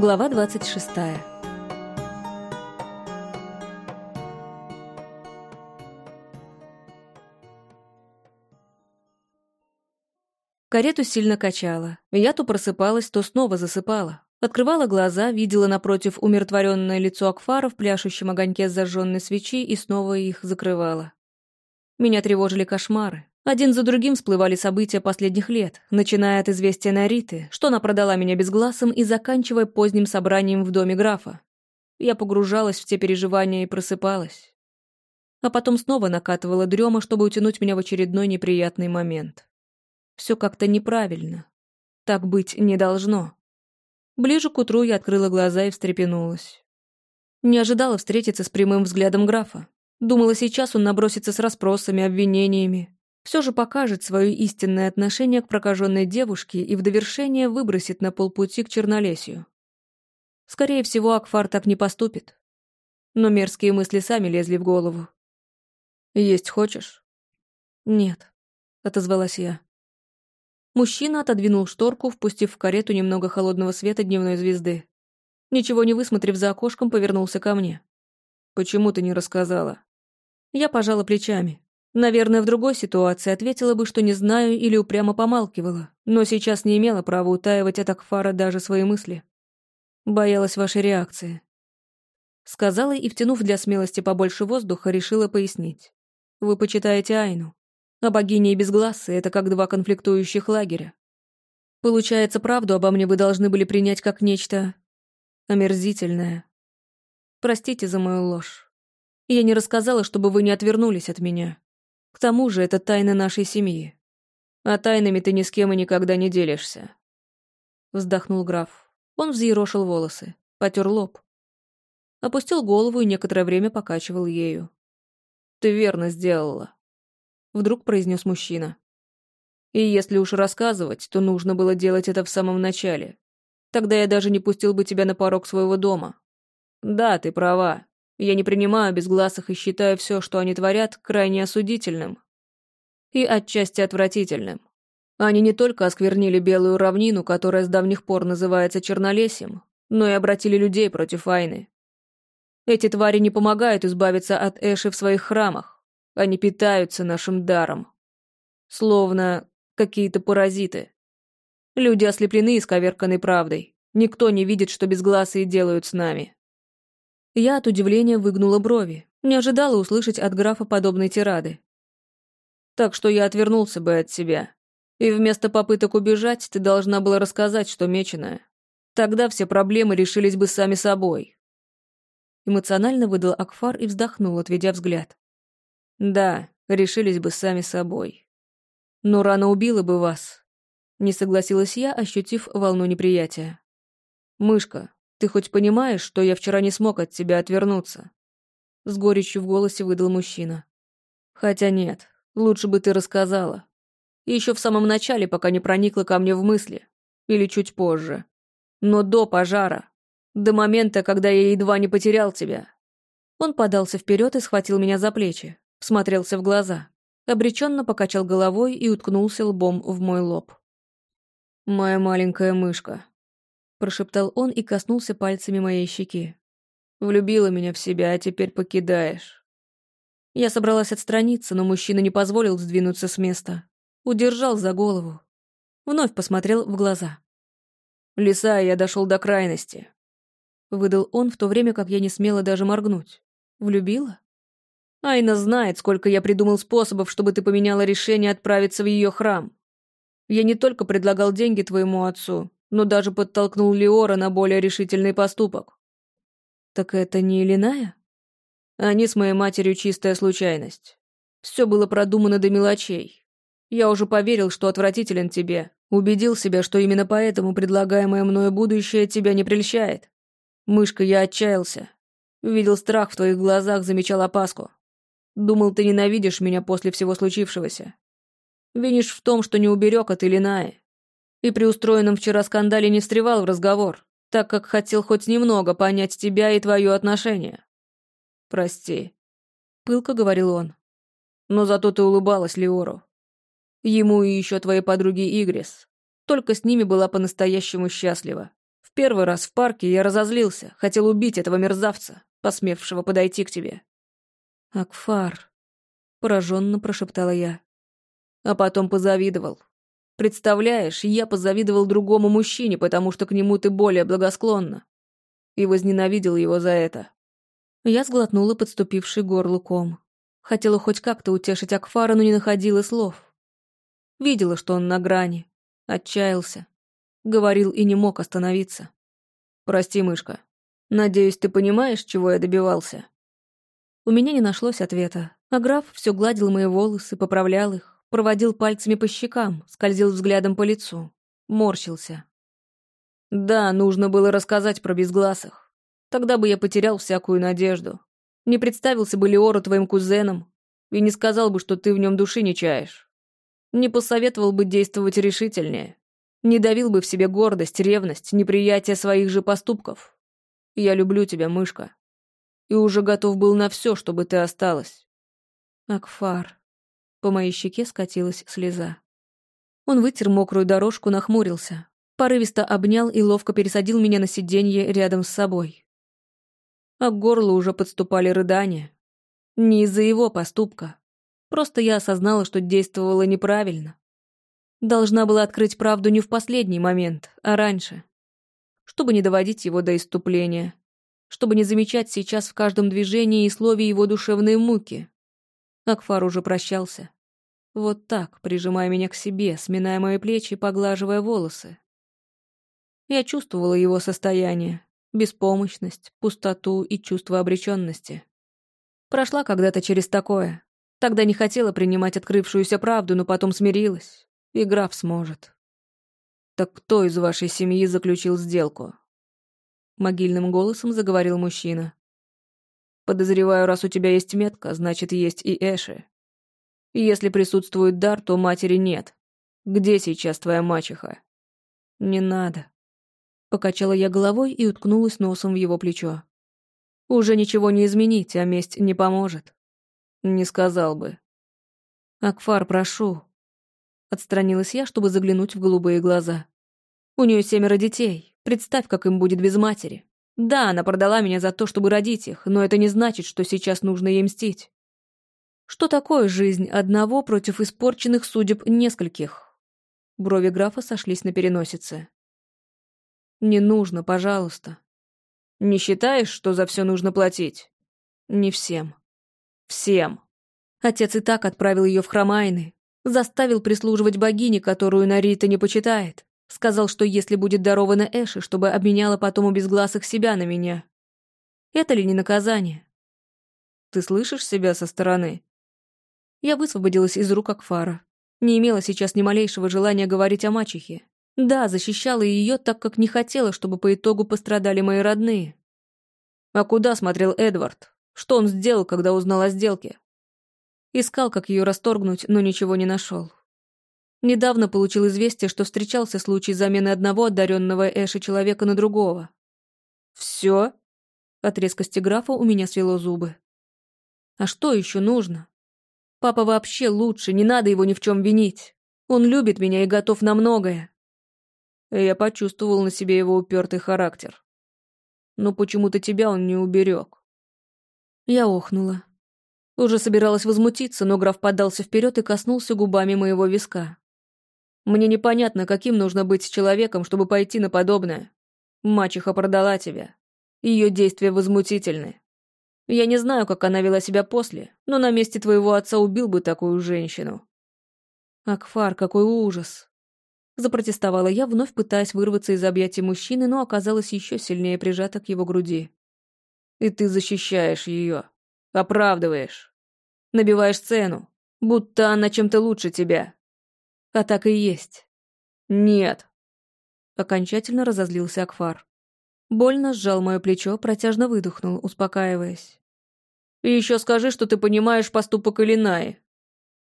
Глава 26. Карету сильно качало. Я то просыпалась, то снова засыпала. Открывала глаза, видела напротив умиротворенное лицо Акфара в пляшущем огоньке зажженной свечи и снова их закрывала. Меня тревожили кошмары. Один за другим всплывали события последних лет, начиная от известия Нариты, что она продала меня безгласом, и заканчивая поздним собранием в доме графа. Я погружалась в те переживания и просыпалась. А потом снова накатывала дрема, чтобы утянуть меня в очередной неприятный момент. Все как-то неправильно. Так быть не должно. Ближе к утру я открыла глаза и встрепенулась. Не ожидала встретиться с прямым взглядом графа. Думала, сейчас он набросится с расспросами, обвинениями, все же покажет свое истинное отношение к прокаженной девушке и в довершение выбросит на полпути к Чернолесью. Скорее всего, Акфар так не поступит. Но мерзкие мысли сами лезли в голову. «Есть хочешь?» «Нет», — отозвалась я. Мужчина отодвинул шторку, впустив в карету немного холодного света дневной звезды. Ничего не высмотрев за окошком, повернулся ко мне. «Почему ты не рассказала?» Я пожала плечами. Наверное, в другой ситуации ответила бы, что не знаю или упрямо помалкивала, но сейчас не имела права утаивать от Акфара даже свои мысли. Боялась вашей реакции. Сказала и, втянув для смелости побольше воздуха, решила пояснить. Вы почитаете Айну. А богини и безгласы — это как два конфликтующих лагеря. Получается, правду обо мне вы должны были принять как нечто омерзительное. Простите за мою ложь. Я не рассказала, чтобы вы не отвернулись от меня. К тому же это тайна нашей семьи. А тайнами ты ни с кем и никогда не делишься. Вздохнул граф. Он взъерошил волосы, потер лоб. Опустил голову и некоторое время покачивал ею. «Ты верно сделала», — вдруг произнес мужчина. «И если уж рассказывать, то нужно было делать это в самом начале. Тогда я даже не пустил бы тебя на порог своего дома. Да, ты права. Я не принимаю безгласых и считаю все, что они творят, крайне осудительным. И отчасти отвратительным. Они не только осквернили белую равнину, которая с давних пор называется Чернолесьем, но и обратили людей против Айны. Эти твари не помогают избавиться от Эши в своих храмах. Они питаются нашим даром. Словно какие-то паразиты. Люди ослеплены исковерканной правдой. Никто не видит, что безгласые делают с нами. Я от удивления выгнула брови, не ожидала услышать от графа подобной тирады. Так что я отвернулся бы от себя. И вместо попыток убежать, ты должна была рассказать, что меченая. Тогда все проблемы решились бы сами собой. Эмоционально выдал Акфар и вздохнул, отведя взгляд. Да, решились бы сами собой. Но рано убила бы вас. Не согласилась я, ощутив волну неприятия. Мышка, ты хоть понимаешь, что я вчера не смог от тебя отвернуться?» С горечью в голосе выдал мужчина. «Хотя нет, лучше бы ты рассказала. Еще в самом начале, пока не проникла ко мне в мысли. Или чуть позже. Но до пожара. До момента, когда я едва не потерял тебя». Он подался вперед и схватил меня за плечи, всмотрелся в глаза, обреченно покачал головой и уткнулся лбом в мой лоб. «Моя маленькая мышка», прошептал он и коснулся пальцами моей щеки. «Влюбила меня в себя, а теперь покидаешь». Я собралась отстраниться, но мужчина не позволил сдвинуться с места. Удержал за голову. Вновь посмотрел в глаза. «Лиса, я дошел до крайности», — выдал он, в то время как я не смела даже моргнуть. «Влюбила?» «Айна знает, сколько я придумал способов, чтобы ты поменяла решение отправиться в ее храм. Я не только предлагал деньги твоему отцу, но даже подтолкнул Леора на более решительный поступок. Так это не Иллиная? Они с моей матерью чистая случайность. Все было продумано до мелочей. Я уже поверил, что отвратителен тебе. Убедил себя, что именно поэтому предлагаемое мною будущее тебя не прельщает. Мышка, я отчаялся. Видел страх в твоих глазах, замечал опаску. Думал, ты ненавидишь меня после всего случившегося. Винишь в том, что не уберег от Иллинаи и при устроенном вчера скандале не встревал в разговор, так как хотел хоть немного понять тебя и твое отношение. Прости, пылко говорил он. Но зато ты улыбалась Леору. Ему и еще твоей подруге Игрис. Только с ними была по-настоящему счастлива. В первый раз в парке я разозлился, хотел убить этого мерзавца, посмевшего подойти к тебе. «Акфар», — пораженно прошептала я. А потом позавидовал. Представляешь, я позавидовал другому мужчине, потому что к нему ты более благосклонна. И возненавидел его за это. Я сглотнула подступивший горлу ком. Хотела хоть как-то утешить Акфара, но не находила слов. Видела, что он на грани. Отчаялся. Говорил и не мог остановиться. «Прости, мышка. Надеюсь, ты понимаешь, чего я добивался?» У меня не нашлось ответа, а граф все гладил мои волосы, поправлял их, проводил пальцами по щекам, скользил взглядом по лицу, морщился. «Да, нужно было рассказать про безгласых. Тогда бы я потерял всякую надежду. Не представился бы Леору твоим кузеном и не сказал бы, что ты в нем души не чаешь. Не посоветовал бы действовать решительнее. Не давил бы в себе гордость, ревность, неприятие своих же поступков. Я люблю тебя, мышка. И уже готов был на все, чтобы ты осталась. Акфар. По моей щеке скатилась слеза. Он вытер мокрую дорожку, нахмурился. Порывисто обнял и ловко пересадил меня на сиденье рядом с собой. А к горлу уже подступали рыдания. Не из-за его поступка, Просто я осознала, что действовала неправильно. Должна была открыть правду не в последний момент, а раньше. Чтобы не доводить его до иступления. Чтобы не замечать сейчас в каждом движении и слове его душевные муки. Акфар уже прощался. Вот так, прижимая меня к себе, сминая мои плечи поглаживая волосы. Я чувствовала его состояние, беспомощность, пустоту и чувство обреченности. Прошла когда-то через такое, Тогда не хотела принимать открывшуюся правду, но потом смирилась. И граф сможет. «Так кто из вашей семьи заключил сделку?» Могильным голосом заговорил мужчина. «Подозреваю, раз у тебя есть метка, значит, есть и Эши. Если присутствует дар, то матери нет. Где сейчас твоя мачеха?» «Не надо». Покачала я головой и уткнулась носом в его плечо. «Уже ничего не изменить, а месть не поможет. Не сказал бы. Акфар, прошу. Отстранилась я, чтобы заглянуть в голубые глаза. У нее семеро детей. Представь, как им будет без матери. Да, она продала меня за то, чтобы родить их, но это не значит, что сейчас нужно ей мстить. Что такое жизнь одного против испорченных судеб нескольких? Брови графа сошлись на переносице. Не нужно, пожалуйста. Не считаешь, что за все нужно платить? Не всем. Всем. Отец и так отправил ее в Хромайны. Заставил прислуживать богине, которую Нарита не почитает. Сказал, что если будет дарована Эши, чтобы обменяла потом у безгласых себя на меня. Это ли не наказание? Ты слышишь себя со стороны? Я высвободилась из рук Акфара. Не имела сейчас ни малейшего желания говорить о мачехе. Да, защищала ее, так как не хотела, чтобы по итогу пострадали мои родные. А куда смотрел Эдвард? Что он сделал, когда узнал о сделке? Искал, как ее расторгнуть, но ничего не нашел. Недавно получил известие, что встречался случай замены одного одаренного Эши человека на другого. Все? От резкости графа у меня свело зубы. А что еще нужно? Папа вообще лучше, не надо его ни в чем винить. Он любит меня и готов на многое. Я почувствовал на себе его упертый характер. Но почему-то тебя он не уберег. Я охнула. Уже собиралась возмутиться, но граф подался вперед и коснулся губами моего виска. «Мне непонятно, каким нужно быть человеком, чтобы пойти на подобное. Мачеха продала тебя. Ее действия возмутительны. Я не знаю, как она вела себя после, но на месте твоего отца убил бы такую женщину». «Акфар, какой ужас!» Запротестовала я, вновь пытаясь вырваться из объятий мужчины, но оказалась еще сильнее прижата к его груди. И ты защищаешь ее. Оправдываешь. Набиваешь цену. Будто она чем-то лучше тебя. А так и есть. Нет. Окончательно разозлился Акфар. Больно сжал мое плечо, протяжно выдохнул, успокаиваясь. И еще скажи, что ты понимаешь поступок Илинаи.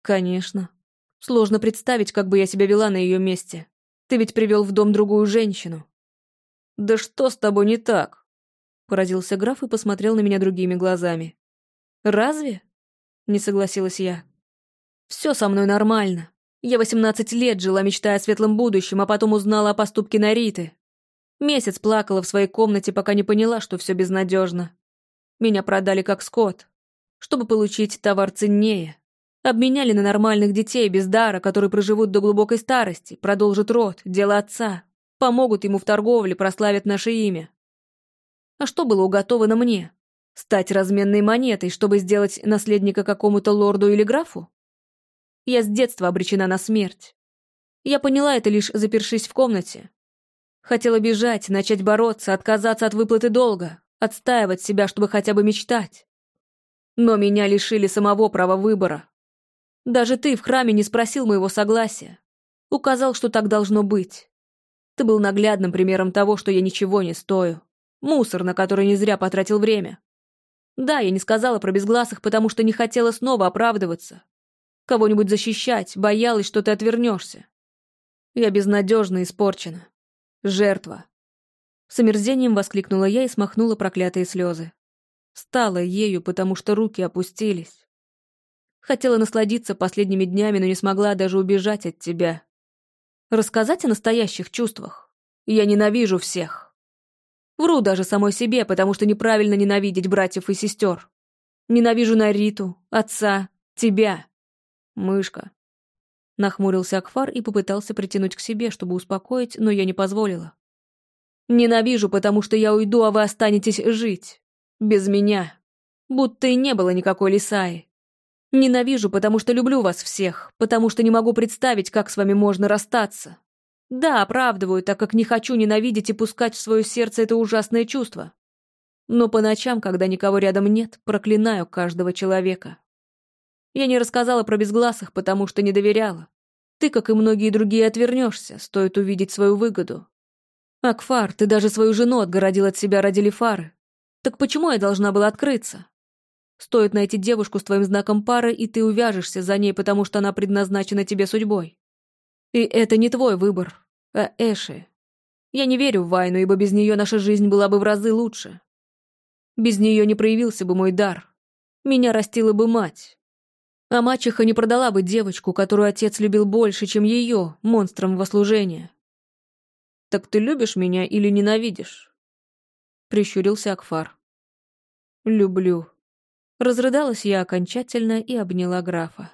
Конечно. Сложно представить, как бы я себя вела на ее месте. Ты ведь привел в дом другую женщину. Да что с тобой не так? Поразился граф и посмотрел на меня другими глазами. «Разве?» — не согласилась я. «Все со мной нормально. Я восемнадцать лет жила, мечтая о светлом будущем, а потом узнала о поступке Нариты. Месяц плакала в своей комнате, пока не поняла, что все безнадежно. Меня продали как скот, чтобы получить товар ценнее. Обменяли на нормальных детей без дара, которые проживут до глубокой старости, продолжат род, дело отца, помогут ему в торговле, прославят наше имя. А что было уготовано мне? Стать разменной монетой, чтобы сделать наследника какому-то лорду или графу? Я с детства обречена на смерть. Я поняла это лишь запершись в комнате. Хотела бежать, начать бороться, отказаться от выплаты долга, отстаивать себя, чтобы хотя бы мечтать. Но меня лишили самого права выбора. Даже ты в храме не спросил моего согласия. Указал, что так должно быть. Ты был наглядным примером того, что я ничего не стою. Мусор, на который не зря потратил время. Да, я не сказала про безгласых, потому что не хотела снова оправдываться. Кого-нибудь защищать, боялась, что ты отвернешься. Я безнадежно испорчена. Жертва. С омерзением воскликнула я и смахнула проклятые слезы. Стала ею, потому что руки опустились. Хотела насладиться последними днями, но не смогла даже убежать от тебя. Рассказать о настоящих чувствах. Я ненавижу всех. Вру даже самой себе, потому что неправильно ненавидеть братьев и сестер. Ненавижу Нариту, отца, тебя. Мышка. Нахмурился Акфар и попытался притянуть к себе, чтобы успокоить, но я не позволила. Ненавижу, потому что я уйду, а вы останетесь жить. Без меня. Будто и не было никакой Лисаи. Ненавижу, потому что люблю вас всех, потому что не могу представить, как с вами можно расстаться. Да, оправдываю, так как не хочу ненавидеть и пускать в свое сердце это ужасное чувство. Но по ночам, когда никого рядом нет, проклинаю каждого человека. Я не рассказала про безгласых, потому что не доверяла. Ты, как и многие другие, отвернешься, стоит увидеть свою выгоду. Акфар, ты даже свою жену отгородил от себя ради Лифары. Так почему я должна была открыться? Стоит найти девушку с твоим знаком пары, и ты увяжешься за ней, потому что она предназначена тебе судьбой. И это не твой выбор, а Эши. Я не верю в Вайну, ибо без нее наша жизнь была бы в разы лучше. Без нее не проявился бы мой дар. Меня растила бы мать, а мачеха не продала бы девочку, которую отец любил больше, чем ее, монстром во служение. «Так ты любишь меня или ненавидишь?» Прищурился Акфар. «Люблю». Разрыдалась я окончательно и обняла графа.